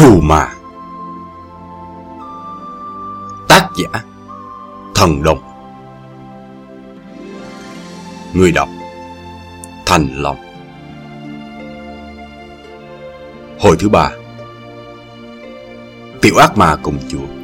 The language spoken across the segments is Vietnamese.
Trù mà. Tác giả, Thần Đồng. Người đọc, Thành Long. Hồi thứ ba, Tiểu ác ma cùng chùa.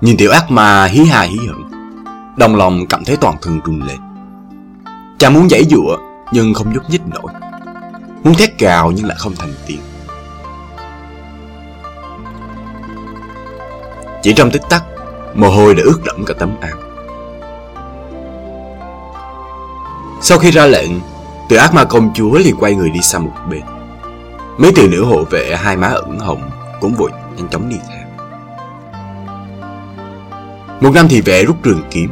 Nhìn tiểu ác ma hí hà hí hửng, Đồng lòng cảm thấy toàn thân run lên. Chàng muốn giải dụa, Nhưng không nhúc nhích nổi. Muốn thét gào nhưng lại không thành tiếng. Chỉ trong tích tắc, Mồ hôi đã ướt đẫm cả tấm áo Sau khi ra lệnh Tiểu ác ma công chúa liền quay người đi sang một bên. Mấy từ nữ hộ vệ, hai má ửng hồng, Cũng vội nhanh chóng đi theo một nam thị vệ rút trường kiếm.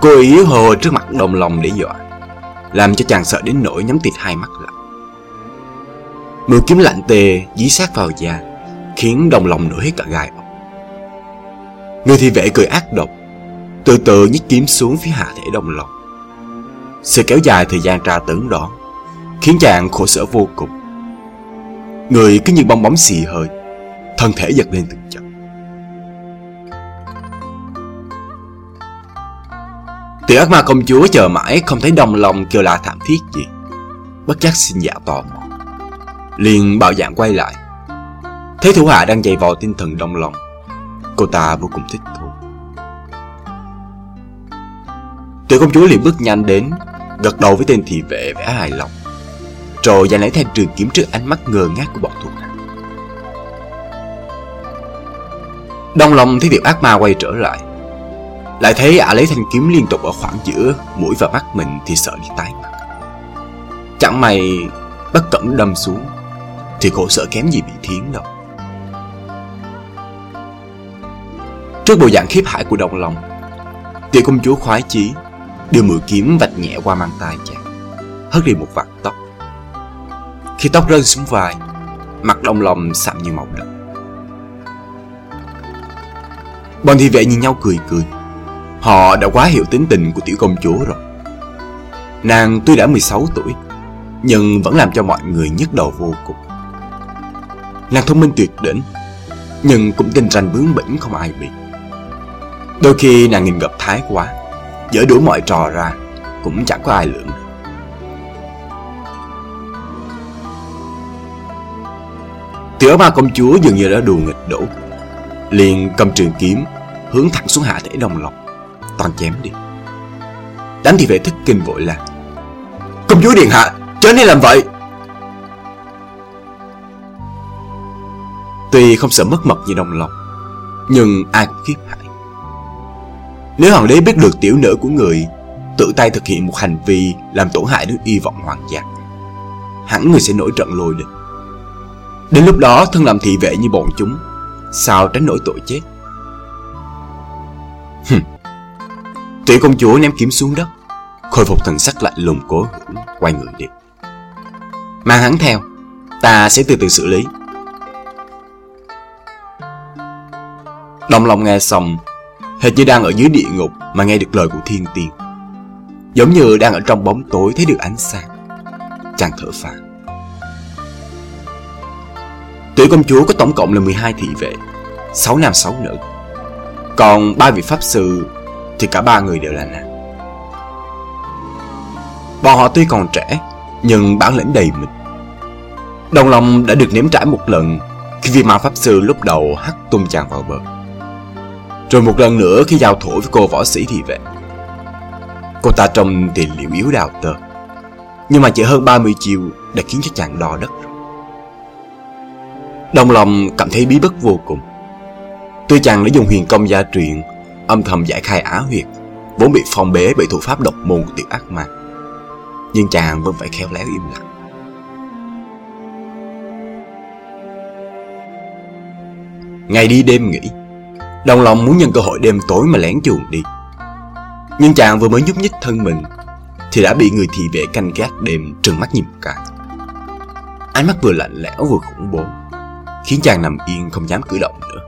Cô ý hồ trước mặt đồng lòng để dọa, Làm cho chàng sợ đến nỗi nhắm tịt hai mắt lại. Mũi kiếm lạnh tê dí sát vào da, Khiến đồng lòng nổi hết cả gai ốc. Người thị vệ cười ác độc, Từ từ nhích kiếm xuống phía hạ thể đồng lòng. Sự kéo dài thời gian tra tấn đó, Khiến chàng khổ sở vô cùng. Người cứ như bong bóng xì hơi, Thân thể giật lên từng chậm Tiểu ác ma công chúa chờ mãi, không thấy đồng lòng kêu la thảm thiết gì. Bất giác xin dạ tò mò. Liền bạo dạng quay lại. Thấy thủ hạ đang dày vò tinh thần đồng lòng. Cô ta vô cùng thích thú. Tiểu công chúa liền bước nhanh đến, Gật đầu với tên thị vệ vẻ hài lòng. Rồi giành lấy thanh trường kiếm trước ánh mắt ngơ ngác của bọn thuộc hạ. Đông lòng thấy tiểu ác ma quay trở lại lại thấy ả lấy thanh kiếm liên tục ở khoảng giữa mũi và mắt mình thì sợ đi tái mặt. Chẳng may bất cẩn đâm xuống Thì khổ sợ kém gì bị thiến đâu. Trước bộ dạng khiếp hại của đồng lòng Tiểu công chúa khoái chí Đưa mũi kiếm vạch nhẹ qua mang tay chàng, Hất đi một vạt tóc. Khi tóc rơi xuống vai, Mặt đồng lòng sạm như màu đất Bọn thị vệ nhìn nhau cười cười. Họ đã quá hiểu tính tình của tiểu công chúa rồi. Nàng tuy đã 16 tuổi, Nhưng vẫn làm cho mọi người nhức đầu vô cùng. Nàng thông minh tuyệt đỉnh, Nhưng cũng tinh ranh bướng bỉnh không ai bị. Đôi khi nàng nhìn gặp thái quá, Dở đuổi mọi trò ra, Cũng chẳng có ai lượng Tiểu ma công chúa dường như đã đùa nghịch đổ Liền cầm trường kiếm Hướng thẳng xuống hạ thể đồng lòng toàn chém đi. Đánh thì vệ thức kinh vội là Công chúa Điện Hạ Chớ nên làm vậy. Tuy không sợ mất mật như đồng lòng, Nhưng ai cũng khiếp hại Nếu hoàng đế biết được tiểu nữ của người Tự tay thực hiện một hành vi Làm tổn hại đến y vọng hoàng gia, Hẳn người sẽ nổi trận lôi đình. Đến lúc đó, thân làm thị vệ như bọn chúng, Sao tránh nổi tội chết? Tuệ công chúa ném kiếm xuống đất. Khôi phục thần sắc lạnh lùng cố hữu Quay người đi. Mang hắn theo, Ta sẽ từ từ xử lý. Đồng lòng nghe xong, Hệt như đang ở dưới địa ngục Mà nghe được lời của thiên tiên. Giống như đang ở trong bóng tối Thấy được ánh sáng. Chàng thở phào. Tuệ công chúa có tổng cộng là 12 thị vệ 6 nam 6 nữ. Còn ba vị pháp sư thì cả ba người đều là nàng. Bọn họ tuy còn trẻ, nhưng bản lĩnh đầy mình. Đồng lòng đã được nếm trải một lần khi vi ma pháp sư lúc đầu hắt tung chàng vào bờ. Rồi một lần nữa khi giao thủ với cô võ sĩ thì vệ. Cô ta trông thì liệu yếu đào tơ. Nhưng mà chỉ hơn 30 chiêu đã khiến cho chàng đo đất rồi. Đồng lòng cảm thấy bí bất vô cùng. Tuy chàng đã dùng huyền công gia truyền âm thầm giải khai á huyệt, vốn bị phong bế bởi thủ pháp độc môn của tiểu ác ma. Nhưng chàng vẫn phải khéo léo im lặng. Ngày đi đêm nghỉ, đồng lòng muốn nhân cơ hội đêm tối mà lén chuồn đi. Nhưng chàng vừa mới nhúc nhích thân mình, Thì đã bị người thị vệ canh gác đêm trừng mắt nhìn một cái. Ánh mắt vừa lạnh lẽo vừa khủng bố, Khiến chàng nằm yên không dám cử động nữa.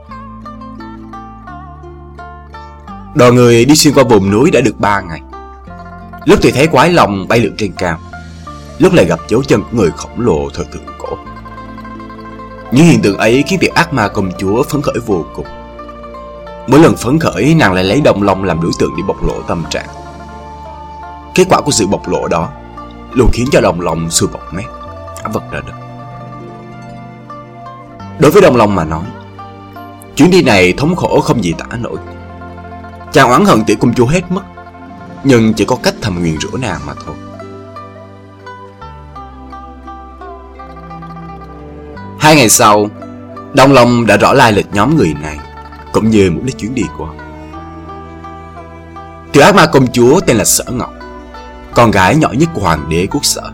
Đoàn người đi xuyên qua vùng núi đã được ba ngày. Lúc thì thấy quái lòng bay lượn trên cao. Lúc lại gặp dấu chân của người khổng lồ thời thượng cổ. Những hiện tượng ấy khiến việc ác ma công chúa phấn khởi vô cùng. Mỗi lần phấn khởi, nàng lại lấy đồng long làm đối tượng để bộc lộ tâm trạng. Kết quả của sự bộc lộ đó luôn khiến cho đồng lòng sùi bọt mép Cả vật ra đất Đối với đồng long mà nói, Chuyến đi này thống khổ không gì tả nổi. Chàng oán hận tiểu công chúa hết mất, Nhưng chỉ có cách thầm nguyền rủa nàng mà thôi. Hai ngày sau, Đông Long đã rõ lai lịch nhóm người này, Cũng như mục đích chuyến đi của họ. Tiểu ác ma công chúa tên là Sở Ngọc, Con gái nhỏ nhất của hoàng đế quốc sở,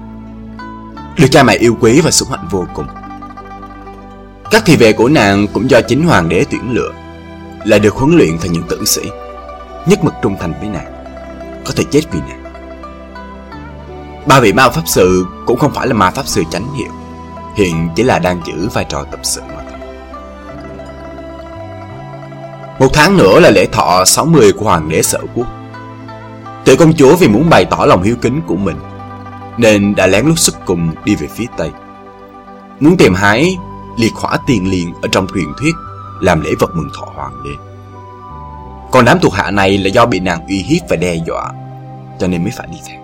Được cha mẹ yêu quý và sủng hạnh vô cùng. Các thị vệ của nàng cũng do chính hoàng đế tuyển lựa Là được huấn luyện thành những tử sĩ. Nhất mực trung thành với nàng. Có thể chết vì nàng. Ba vị ma pháp sư cũng không phải là ma pháp sư chánh hiệu. Hiện chỉ là đang giữ vai trò tập sự mà thôi. Một tháng nữa là lễ thọ 60 của hoàng đế sở quốc. Tự công chúa vì muốn bày tỏ lòng hiếu kính của mình, Nên đã lén lút xuất cùng đi về phía Tây. Muốn tìm hái liệt hỏa tiền liền ở trong truyền thuyết, Làm lễ vật mừng thọ hoàng đế. Còn đám thuộc hạ này là do bị nàng uy hiếp và đe dọa, Cho nên mới phải đi theo.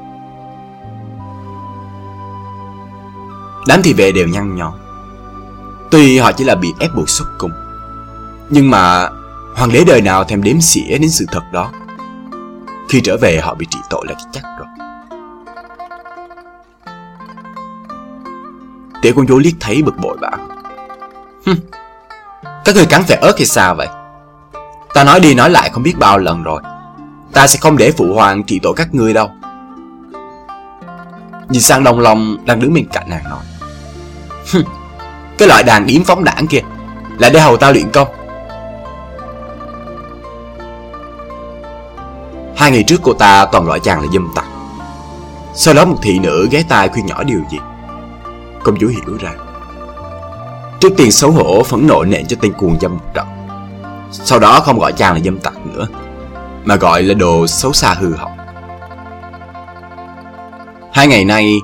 Đám thị vệ đều nhăn nhó. Tuy họ chỉ là bị ép buộc xuất cung, Nhưng mà Hoàng đế đời nào thèm đếm xỉa đến sự thật đó. Khi trở về, họ bị trị tội là chắc rồi. Tiểu công chúa liếc thấy bực bội bảo Các người cắn phải ớt hay sao vậy? Ta nói đi nói lại không biết bao lần rồi. Ta sẽ không để phụ hoàng trị tội các ngươi đâu. Nhìn sang đồng lòng đang đứng bên cạnh nàng nói. Cái loại đàn điếm phóng đảng kia Là để hầu tao luyện công. Hai ngày trước cô ta toàn loại chàng là dâm tặc. Sau đó một thị nữ ghé tai khuyên nhỏ điều gì. Công chúa hiểu ra. Trước tiên xấu hổ phẫn nộ nện cho tên cuồng dâm một trận sau đó không gọi chàng là dâm tặc nữa, Mà gọi là đồ xấu xa hư hỏng. Hai ngày nay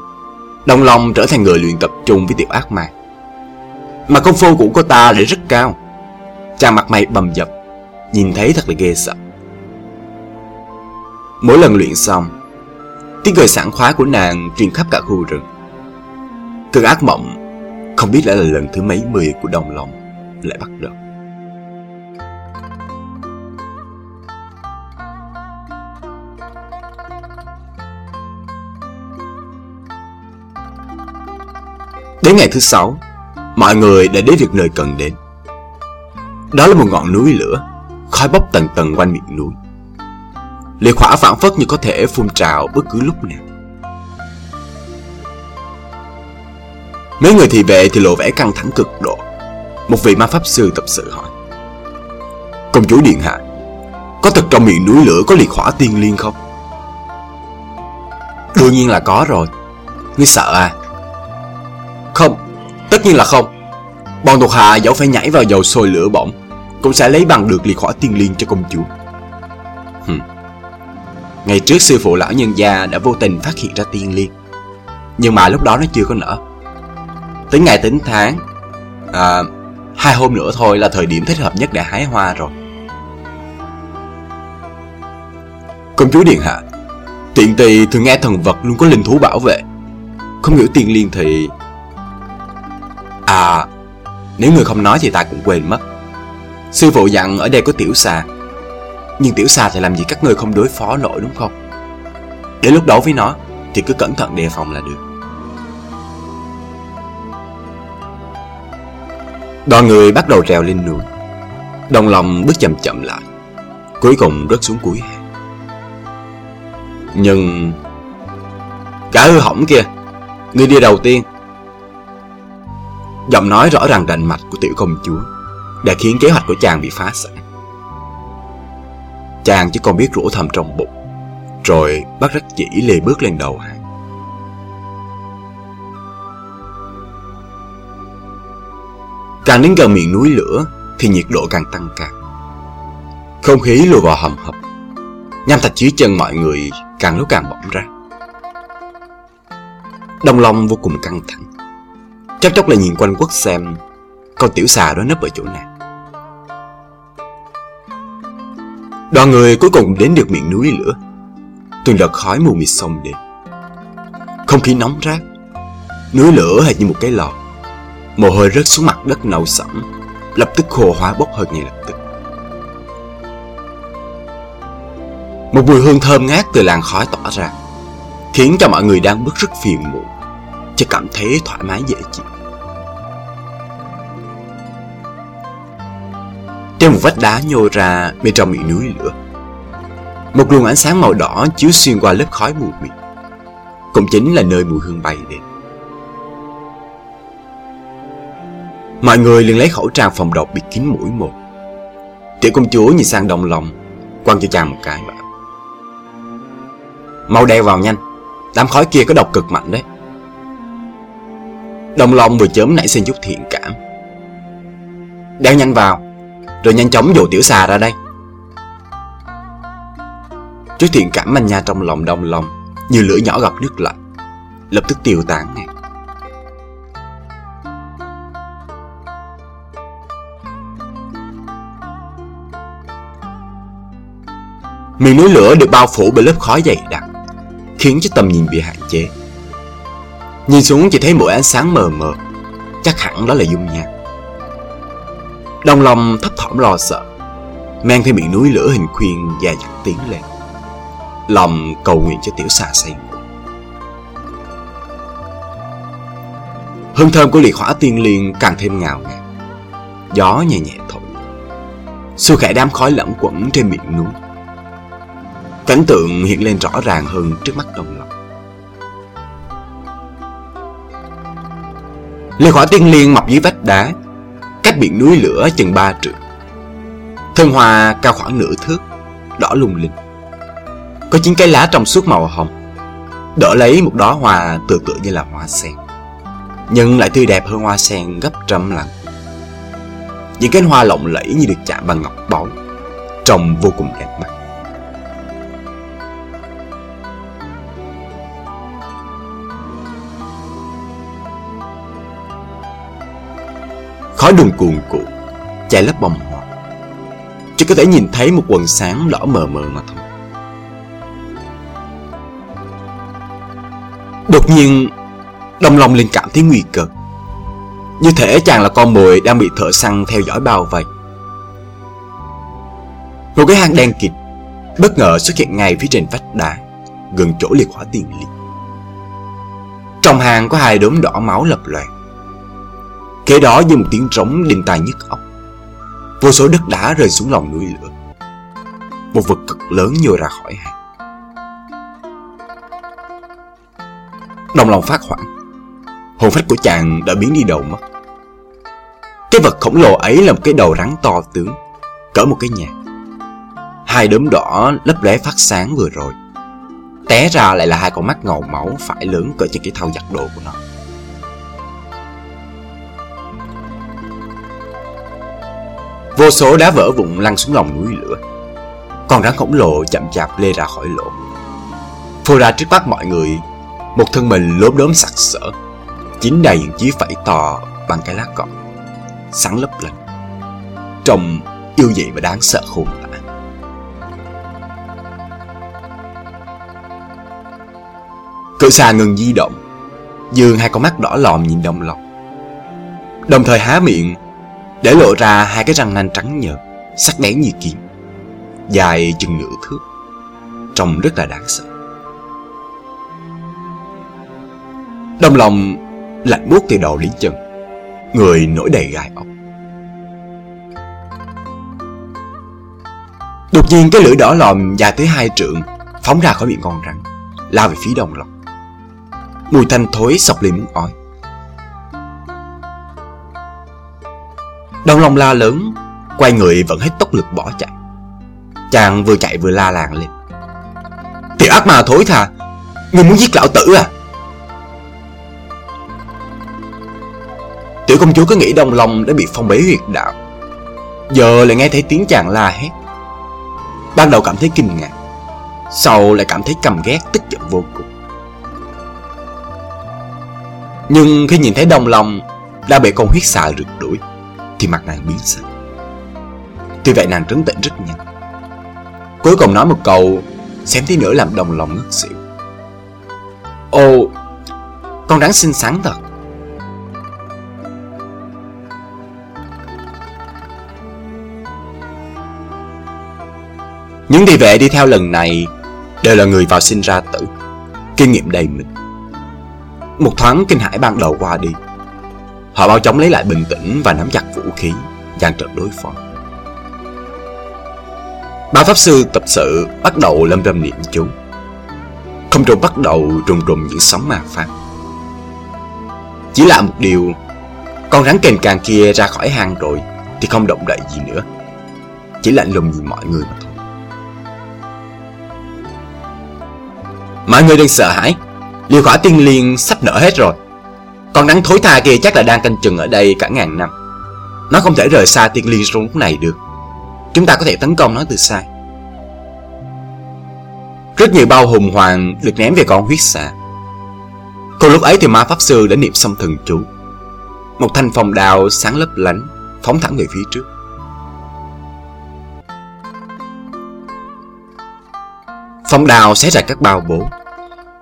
Đồng Long trở thành người luyện tập chung với tiểu ác ma. Mà công phu của cô ta lại rất cao. Chàng mặt mày bầm dập, Nhìn thấy thật là ghê sợ. Mỗi lần luyện xong, Tiếng cười sảng khoái của nàng truyền khắp cả khu rừng. Cơn ác mộng Không biết đã là lần thứ mấy mươi của đồng lòng Lại bắt đầu. Đến ngày thứ sáu, mọi người đã đến được nơi cần đến. Đó là một ngọn núi lửa, khói bốc tầng tầng quanh miệng núi. Liệt hỏa phản phất như có thể phun trào bất cứ lúc nào. Mấy người thị vệ thì lộ vẻ căng thẳng cực độ. Một vị ma pháp sư tập sự hỏi. Công chúa Điện Hạ, có thật trong miệng núi lửa có liệt hỏa tiên liên không? Đương nhiên là có rồi. Ngươi sợ à? Tất nhiên là không. Bọn thuộc hạ dẫu phải nhảy vào dầu sôi lửa bỏng Cũng sẽ lấy bằng được liệt hỏa tiên liên cho công chúa. Hừm. Ngày trước sư phụ lão nhân gia đã vô tình phát hiện ra tiên liên Nhưng mà lúc đó nó chưa có nở. Tính ngày tính tháng à, Hai hôm nữa thôi là thời điểm thích hợp nhất để hái hoa rồi. Công chúa Điện Hạ Tiện tỳ thường nghe thần vật luôn có linh thú bảo vệ. Không hiểu tiên liên thì À Nếu người không nói thì ta cũng quên mất. Sư phụ dặn ở đây có tiểu xà. Nhưng tiểu xà thì làm gì các ngươi không đối phó nổi, đúng không? Để lúc đấu với nó, Thì cứ cẩn thận đề phòng là được. Đoàn người bắt đầu trèo lên núi. Đồng lòng bước chậm chậm lại. Cuối cùng rớt xuống cuối hang Nhưng Cả hư hỏng kia, Người đi đầu tiên Giọng nói rõ ràng rành mạch của tiểu công chúa Đã khiến kế hoạch của chàng bị phá sản. Chàng chỉ còn biết rủa thầm trong bụng, Rồi bắt rắc chỉ lê bước lên đầu hàng. Càng đến gần miệng núi lửa Thì nhiệt độ càng tăng cao. Không khí lùa vào hầm hập Nham thạch dưới chân mọi người càng lúc càng bỏng ra. Đông Long vô cùng căng thẳng. Chốc chốc lại nhìn quanh quất xem, Con tiểu xà đó nấp ở chỗ nào. Đoàn người cuối cùng đến được miệng núi lửa. Từng đợt khói mù mịt sông đến Không khí nóng rát, Núi lửa hệt như một cái lò. Mồ hôi rớt xuống mặt đất nâu sẫm, Lập tức khô hóa bốc hơi ngay lập tức. Một mùi hương thơm ngát từ làn khói tỏa ra, Khiến cho mọi người đang bức rất phiền muộn cho cảm thấy thoải mái dễ chịu. Trên một vách đá nhô ra bên trong miệng núi lửa. Một luồng ánh sáng màu đỏ chiếu xuyên qua lớp khói mù mịt. Cũng chính là nơi mùi hương bay đến. Mọi người liền lấy khẩu trang phòng độc bịt kín mũi một. Tiểu công chúa nhìn sang đồng lòng, Quăng cho chàng một cái bảo. Mau đeo vào nhanh, Đám khói kia có độc cực mạnh đấy. Đồng lòng vừa chớm nảy sinh chút thiện cảm. Đeo nhanh vào, Rồi nhanh chóng dụ tiểu xà ra đây. Chút thiện cảm manh nha trong lòng đồng lòng, Như lửa nhỏ gặp nước lạnh, Lập tức tiêu tán ngay. Miền núi lửa được bao phủ bởi lớp khói dày đặc, Khiến cho tầm nhìn bị hạn chế. Nhìn xuống chỉ thấy mỗi ánh sáng mờ mờ. Chắc hẳn đó là dung nham Đồng lòng thấp thỏm lo sợ, Mang theo miệng núi lửa hình khuyên dài dặn tiến lên. Lòng cầu nguyện cho tiểu xà say ngủ Hương thơm của liệt hỏa tiên liên càng thêm ngào ngạt. Gió nhẹ nhẹ thổi. Xua khẽ đám khói lẫn quẩn trên miệng núi. Cảnh tượng hiện lên rõ ràng hơn trước mắt đồng Lê khỏa tiên liên mọc dưới vách đá, Cách biển núi lửa chừng ba trượng. Thân hoa cao khoảng nửa thước, Đỏ lung linh. Có chín cái lá trong suốt màu hồng, Đỡ lấy một đóa hoa tựa tựa như là hoa sen. Nhưng lại tươi đẹp hơn hoa sen gấp trăm lần. Những cánh hoa lộng lẫy như được chạm bằng ngọc báu, Trông vô cùng đẹp mắt. Khói đùng cuồn cuộn Chạy lấp bồng hoa. Chỉ có thể nhìn thấy một quần sáng đỏ mờ mờ mà thôi. Đột nhiên Đồng lòng liền cảm thấy nguy cơ. Như thể chàng là con mồi đang bị thợ săn theo dõi bao vây. Một cái hang đen kịt Bất ngờ xuất hiện ngay phía trên vách đá, Gần chỗ liệt hỏa tiền liệt Trong hang có hai đốm đỏ máu lập loạt Kế đó như một tiếng trống đinh tai nhức óc. Vô số đất đá rơi xuống lòng núi lửa. Một vật cực lớn nhô ra khỏi hàng. Đồng lòng phát hoảng. Hồn phách của chàng đã biến đi đầu mất. Cái vật khổng lồ ấy là một cái đầu rắn to tướng, Cỡ một cái nhà. Hai đốm đỏ lấp lóe phát sáng vừa rồi. Té ra lại là hai con mắt ngầu máu phải lớn cỡ trên cái thau giặt đồ của nó. Vô số đá vỡ vụn lăn xuống lòng núi lửa. Con rắn khổng lồ chậm chạp lê ra khỏi lỗ. Phô ra trước mắt mọi người, Một thân mình lốm đốm sặc sỡ Chính đầy những chí phẩy to bằng cái lá cọ Sáng lấp lánh, Trông yêu dị và đáng sợ khôn tả Cự xà ngừng di động, Dương hai con mắt đỏ lòm nhìn đông lòng Đồng thời há miệng để lộ ra hai cái răng nanh trắng nhợt, sắc bén như kiếm, dài chừng nửa thước, trông rất là đáng sợ. Đồng lòng lạnh buốt từ đầu đến chân, người nổi đầy gai ốc. Đột nhiên cái lưỡi đỏ lòm dài tới hai trượng phóng ra khỏi miệng con rắn, lao về phía đồng lòng. Mùi thanh thối sọc lên muốn ói. Đồng long la lớn, Quay người vẫn hết tốc lực bỏ chạy. Chàng vừa chạy vừa la làng lên. Tiểu Ác mà thối tha Ngươi muốn giết lão tử à? Tiểu công chúa cứ nghĩ đồng lòng đã bị phong bế huyệt đạo. Giờ lại nghe thấy tiếng chàng la hét. Ban đầu cảm thấy kinh ngạc, Sau lại cảm thấy căm ghét, tức giận vô cùng. Nhưng khi nhìn thấy đồng lòng, Đã bị con huyết xà rượt đuổi. Thì mặt nàng biến sắc. Tuy vậy nàng trấn tĩnh rất nhanh. Cuối cùng nói một câu Xem tí nữa làm đồng lòng ngất xỉu. Ô, Con rắn xinh xắn thật. Những thị vệ đi theo lần này Đều là người vào sinh ra tử Kinh nghiệm đầy mình. Một thoáng kinh hãi ban đầu qua đi. Họ mau chóng lấy lại bình tĩnh Và nắm chặt vũ khí, dàn trận đối phó. Ba pháp sư tập sự bắt đầu lâm râm niệm chú. Không trung bắt đầu trùng trùng những sóng ma pháp. Chỉ là một điều, Con rắn kền càng kia ra khỏi hang rồi Thì không động đậy gì nữa. Chỉ lạnh lùng nhìn mọi người mà thôi. Mọi người đừng sợ hãi, Liều khỏa tiên liên sắp nở hết rồi. Con nắng thối tha kia chắc là đang canh chừng ở đây cả ngàn năm. Nó không thể rời xa tiên liên trong lúc này được. Chúng ta có thể tấn công nó từ xa. Rất nhiều bao hùng hoàng được ném về con huyết xạ Cùng lúc ấy thì ma pháp sư đã niệm xong thần chú. Một thanh phong đào sáng lấp lánh, Phóng thẳng về phía trước. Phong đào xé ra các bao bố,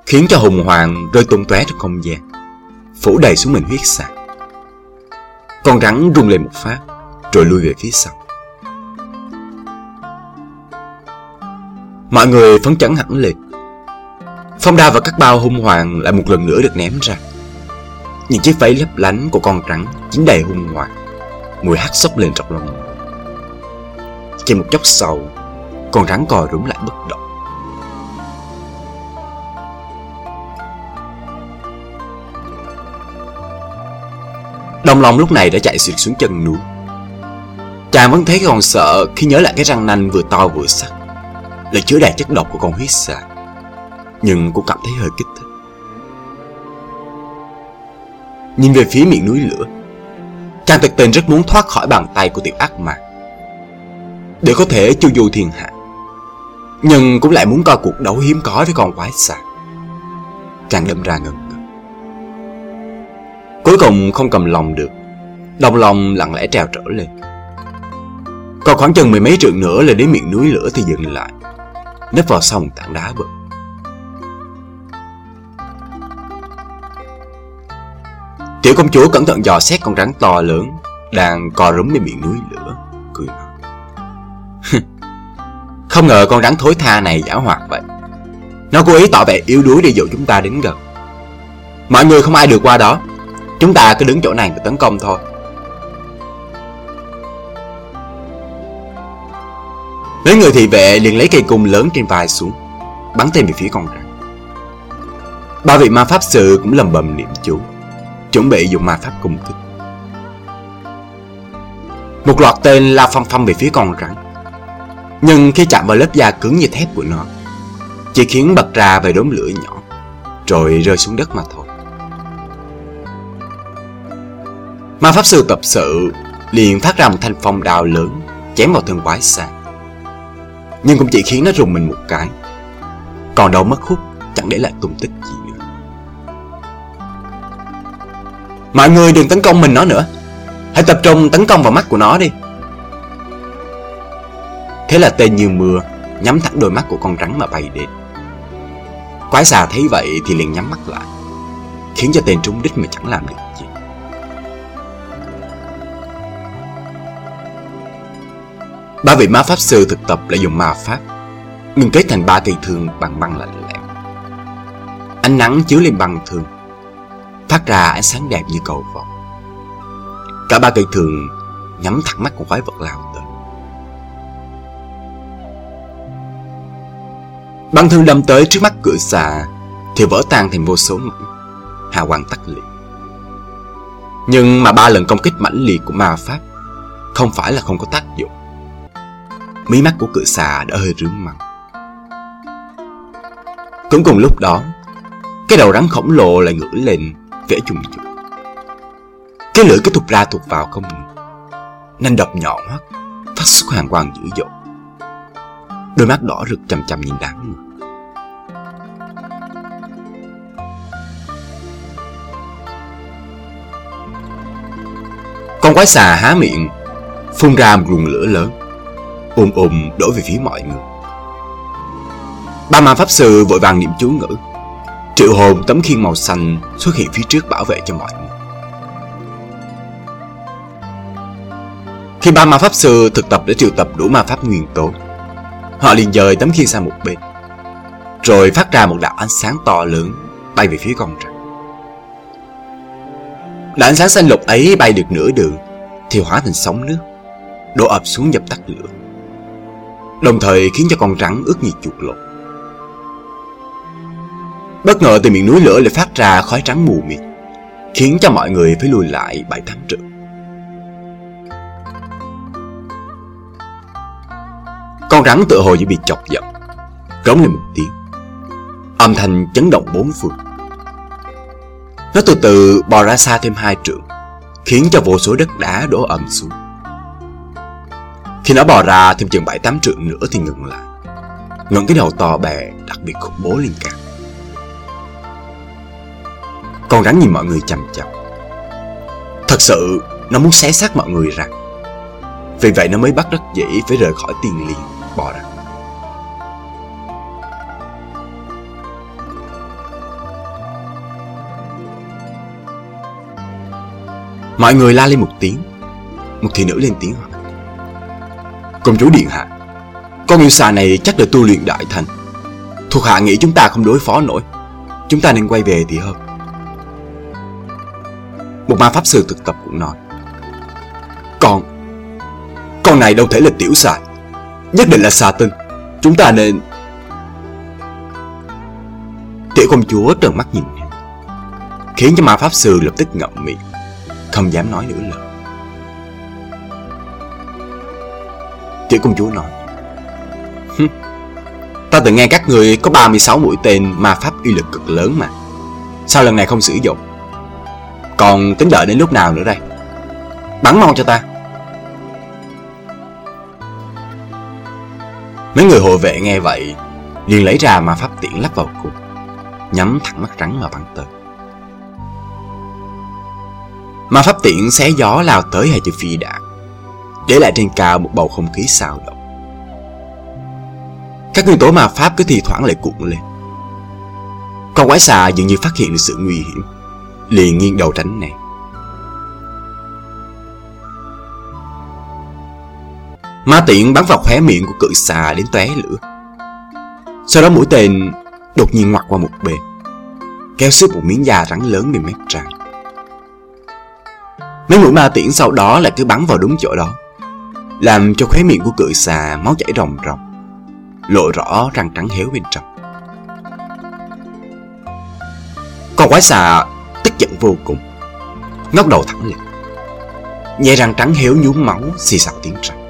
Khiến cho hùng hoàng rơi tung tóe trong không gian. Phủ đầy xuống mình huyết sạc. Con rắn rung lên một phát, Rồi lui về phía sau. Mọi người phấn chấn hẳn lên. Phong đao và các bao hung hoàng lại một lần nữa được ném ra. Những chiếc váy lấp lánh của con rắn chính đầy hung hoàng, Mùi hắt xốc lên trong lòng. Chỉ một chốc sau, Con rắn cò rúm lại bất động. Đồng lòng lúc này đã chạy xuyệt xuống chân núi. Chàng vẫn thấy còn sợ khi nhớ lại cái răng nanh vừa to vừa sắc. Là chứa đầy chất độc của con huyết xà. Nhưng cũng cảm thấy hơi kích thích. Nhìn về phía miệng núi lửa, Chàng thực tình rất muốn thoát khỏi bàn tay của tiểu ác ma. Để có thể chu du thiên hạ, Nhưng cũng lại muốn coi cuộc đấu hiếm có với con quái xà. Chàng đâm ra ngừng. Cuối cùng không cầm lòng được. Đồng lòng lặng lẽ trèo trở lên. Còn khoảng chừng mười mấy trượng nữa là đến miệng núi lửa thì dừng lại. Nấp vào sông tảng đá bực Tiểu công chúa cẩn thận dò xét con rắn to lớn Đang co rúm bên miệng núi lửa, Cười nói. Không ngờ con rắn thối tha này giả hoạt vậy. Nó cố ý tỏ vẻ yếu đuối để dụ chúng ta đến gần. Mọi người không ai được qua đó. Chúng ta cứ đứng chỗ này và tấn công thôi. Mấy người thị vệ liền lấy cây cung lớn trên vai xuống, Bắn tên về phía con rắn. Ba vị ma pháp sư cũng lầm bầm niệm chú, Chuẩn bị dùng ma pháp cung kích. Một loạt tên la phong phong về phía con rắn. Nhưng khi chạm vào lớp da cứng như thép của nó, Chỉ khiến bật ra vài đốm lửa nhỏ, Rồi rơi xuống đất mà thôi. Ma pháp sư tập sự liền phát ra một thanh phong đao lớn chém vào thân quái xà. Nhưng cũng chỉ khiến nó rùng mình một cái. Còn đâu mất hút chẳng để lại tung tích gì nữa. Mọi người đừng tấn công mình nó nữa. Hãy tập trung tấn công vào mắt của nó đi. Thế là tên như mưa nhắm thẳng đôi mắt của con rắn mà bay đến. Quái xà thấy vậy thì liền nhắm mắt lại, khiến cho tên trúng đích mà chẳng làm được gì. Ba vị ma pháp sư thực tập lại dùng ma pháp Ngừng kết thành ba cây thương bằng băng lạnh lẽo. Ánh nắng chiếu lên băng thương Phát ra ánh sáng đẹp như cầu vồng. Cả ba cây thương nhắm thẳng mắt của quái vật lao tới Băng thương đâm tới trước mắt cửa xà, Thì vỡ tan thành vô số mảnh hà quang tắt liệt Nhưng mà ba lần công kích mãnh liệt của ma pháp, Không phải là không có tác dụng. Mí mắt của cự xà đã hơi rướm màu Cũng cùng lúc đó, cái đầu rắn khổng lồ lại ngửa lên, vẽ trùng trùng. Cái lưỡi cứ thụt ra thụt vào không ngừng. Nanh đập nhọn hoắt, phát xuất hàng quang dữ dội. Đôi mắt đỏ rực chằm chằm nhìn đáng người. Con quái xà há miệng, phun ra một luồng lửa lớn, ùm ùm đổ về phía mọi người. Ba ma pháp sư vội vàng niệm chú ngữ, triệu hồn tấm khiên màu xanh xuất hiện phía trước bảo vệ cho mọi người. Khi ba ma pháp sư thực tập để triệu tập đủ ma pháp nguyên tố, họ liền dời tấm khiên sang một bên, rồi phát ra một đạo ánh sáng to lớn bay về phía con rắn. Đạo ánh sáng xanh lục ấy bay được nửa đường thì hóa thành sóng nước, đổ ập xuống dập tắt lửa, đồng thời khiến cho con rắn ướt như chuột lột. Bất ngờ từ miệng núi lửa lại phát ra khói trắng mù mịt, khiến cho mọi người phải lùi lại bảy tám trượng. Con rắn tự hồ như bị chọc giận, rống lên một tiếng. Âm thanh chấn động bốn phương. Nó từ từ bò ra xa thêm hai trượng, khiến cho vô số đất đá đổ ầm xuống. Khi nó bò ra thêm chừng bảy tám trượng nữa thì ngừng lại, ngẩng cái đầu to bè đặc biệt khủng bố lên cao. Con rắn nhìn mọi người chầm chầm. Thật sự, nó muốn xé xác mọi người ra. Vì vậy nó mới bắt rất dễ phải rời khỏi tiền liền, bò ra. Mọi người la lên một tiếng Một thị nữ lên tiếng hỏi Công chúa Điện Hạ. Con yêu xà này chắc được tu luyện đại thành. Thuộc hạ nghĩ chúng ta không đối phó nổi. Chúng ta nên quay về thì hơn. Một ma pháp sư thực tập cũng nói. Con Con này đâu thể là tiểu xà. Nhất định là xà tinh. Chúng ta nên Tiểu công chúa trợn mắt nhìn Khiến cho ma pháp sư lập tức ngậm miệng, không dám nói nữa lời. Tiểu công chúa nói. Ta từng nghe các người có 36 mũi tên ma pháp uy lực cực lớn mà. Sao lần này không sử dụng? Còn tính đợi đến lúc nào nữa đây? Bắn mau cho ta. Mấy người hộ vệ nghe vậy, liền lấy ra ma pháp tiễn lắp vào cục Nhắm thẳng mắt rắn mà bắn tới Ma pháp tiễn xé gió lao tới hai chữ phi đạn. Để lại trên cao một bầu không khí xào động. Các nguyên tố ma pháp cứ thì thoảng lại cuộn lên. Con quái xà dường như phát hiện được sự nguy hiểm, Liền nghiêng đầu tránh này. Ma tiện bắn vào khóe miệng của cự xà đến tóe lửa. Sau đó mũi tên đột nhiên ngoặt qua một bên, Kéo xước một miếng da rắn lớn bên mép trăng Mấy mũi ma tiễn sau đó lại cứ bắn vào đúng chỗ đó. Làm cho khóe miệng của cự xà máu chảy ròng ròng, Lộ rõ răng trắng héo bên trong. Con quái xà tức giận vô cùng, Ngóc đầu thẳng lên Nhẹ răng trắng héo nhúm máu xì xào tiếng răng.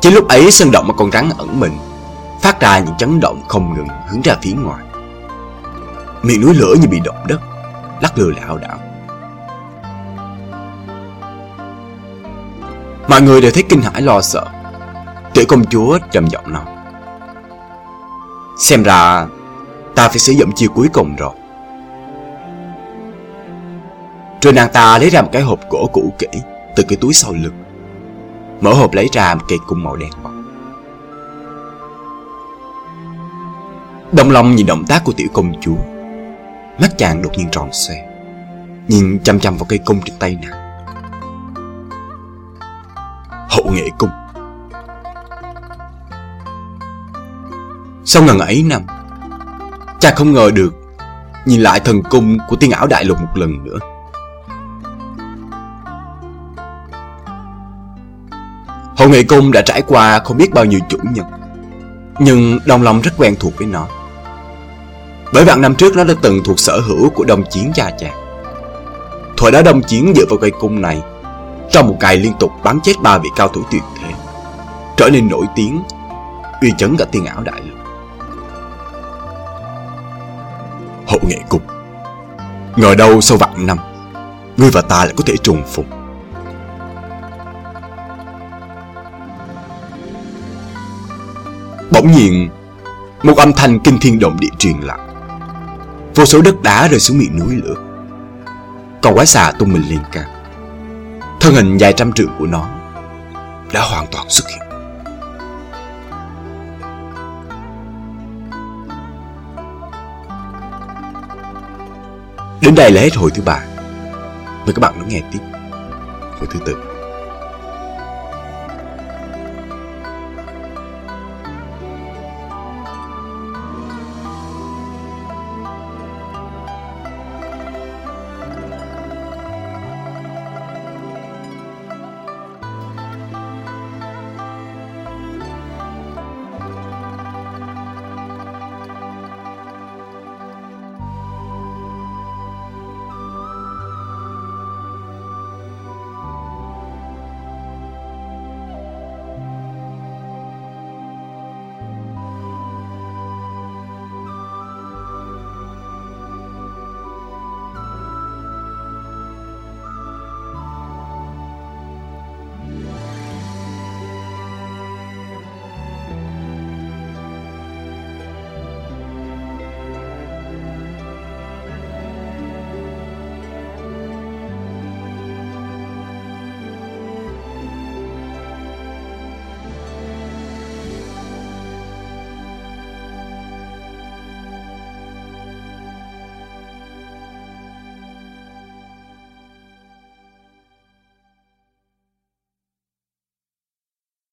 Chính lúc ấy sơn động mà con rắn ẩn mình, Phát ra những chấn động không ngừng hướng ra phía ngoài. Miệng núi lửa như bị động đất, Lắc lư lảo đảo. Mọi người đều thấy kinh hãi lo sợ. Tiểu công chúa trầm giọng nói. Xem ra, Ta phải sử dụng chiêu cuối cùng rồi. Rồi nàng ta lấy ra một cái hộp gỗ cũ kỹ Từ cái túi sau lưng. Mở hộp lấy ra một cây cung màu đen bọc Đông Long nhìn động tác của tiểu công chúa. Mắt chàng đột nhiên tròn xoe, Nhìn chăm chăm vào cây cung trên tay nàng hậu nghệ cung. Sau ngần ấy năm, cha không ngờ được nhìn lại thần cung của tiên ảo đại lục một lần nữa. Hậu nghệ cung đã trải qua không biết bao nhiêu chủ nhân, nhưng đồng lòng rất quen thuộc với nó. Bởi vạn năm trước nó đã từng thuộc sở hữu của đồng chiến cha cha. Thời đó đồng chiến dựa vào cây cung này trong một ngày liên tục bắn chết ba vị cao thủ tuyệt thế, trở nên nổi tiếng, uy chấn cả tiên ảo đại lục. hậu nghệ cục Ngờ đâu sau vạn năm Ngươi và ta lại có thể trùng phục. Bỗng nhiên Một âm thanh kinh thiên động địa truyền lại. Vô số đất đá rơi xuống miệng núi lửa. Còn quái xà tung mình lên cao. Thân hình dài trăm trượng của nó Đã hoàn toàn xuất hiện. Đến đây là hết hồi thứ ba. Mời các bạn đón nghe tiếp Hồi thứ tư.